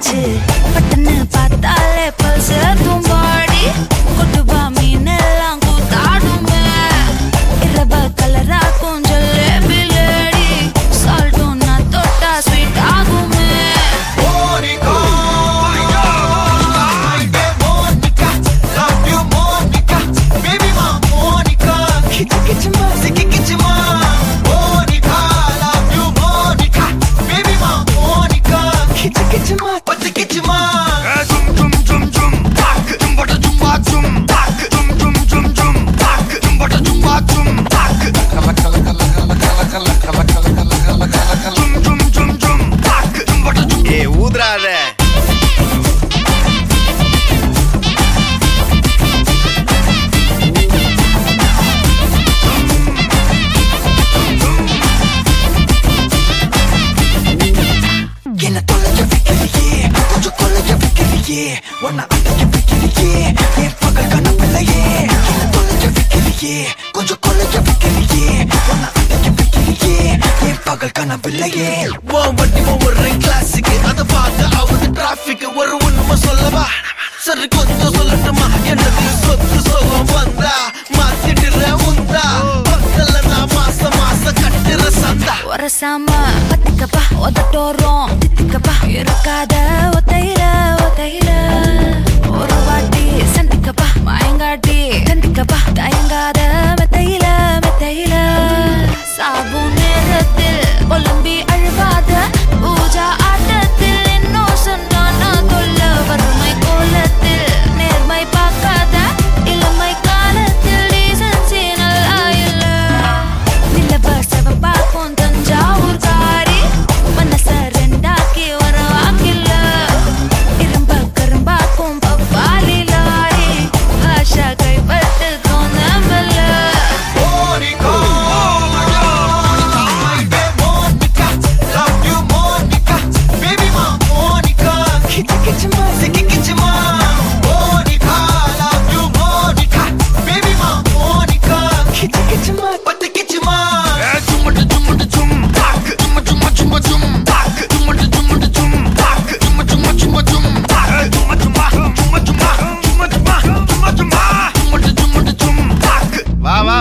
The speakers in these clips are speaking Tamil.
ஆச்சு வைக்கலையே என் பகல் கனவில்லையே தொலைக்க வைக்கலையே கொஞ்சம் கொலைக்க வைக்கலையே உன்னை அடைக்க வைக்கலையே என் பகல் கனவில்லையே உன் வண்டி ஒவ்வொரு கிளாஸுக்கு அதை பார்த்து ஆகுது டிராபிக் ஒரு உண்மை சொல்லவா? சரி கொஞ்சம் சொல்லட்டுமா? எனக்கு சொத்து சொல்லம் வந்தா? மாத்திடுற உந்தா? பக்கத்துல நான் மாசம் மாசம் கட்டுற சந்தா. ஒரசாம பத்திக்கப்பா உதட்டோரம் தித்திக்கப்பா. இருக்காத.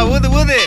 ஊது ஊது